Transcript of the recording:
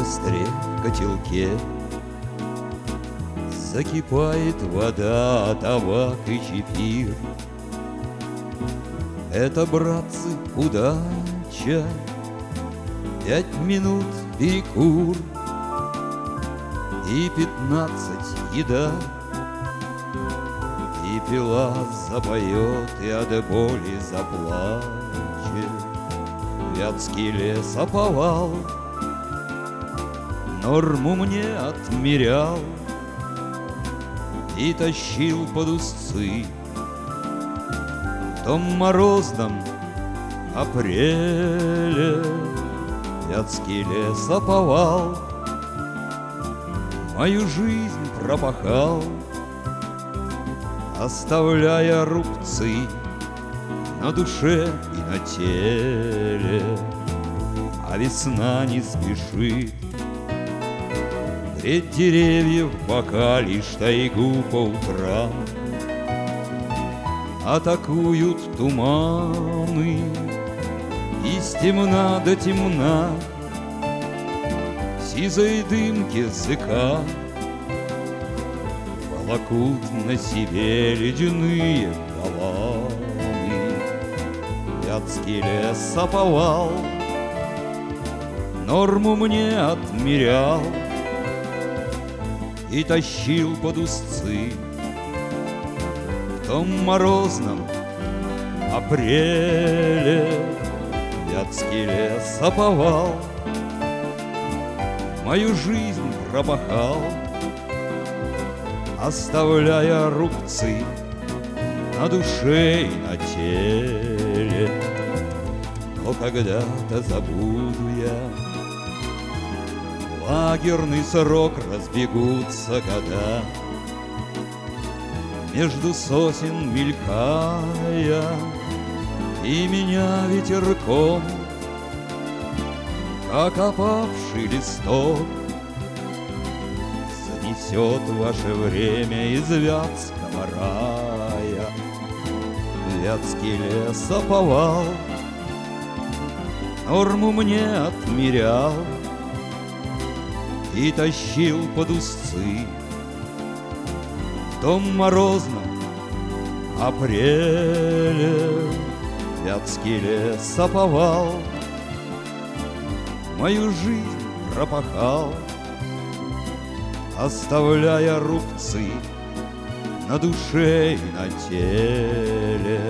Костре в котелке. Закипает вода, табак и чефир Это, братцы, удача. Пять минут перекур И пятнадцать еда. И пила запоет, и от боли заплачет. Вятский лес оповал Норму мне отмерял И тащил под узцы. В том морозном апреле Вятский лес оповал Мою жизнь пропахал Оставляя рубцы На душе и на теле. А весна не спешит Греть деревьев бока лишь тайгу по утрам. Атакуют туманы Из темна до темна. Сизой дымки зыка Волокут на себе ледяные воланы Вятский лес оповал Норму мне отмерял И тащил под узцы. В том морозном апреле Вятский лес оповал Мою жизнь пропахал Оставляя рубцы На душе и на теле. Но когда-то забуду я Лагерный срок разбегутся года. Между сосен мелькая И меня ветерком Как опавший листок Занесет ваше время из Вятского рая. Вятский лес оповал Норму мне отмерял И тащил под узцы В том морозном апреле Вятский лес оповал Мою жизнь пропахал Оставляя рубцы на душе и на теле.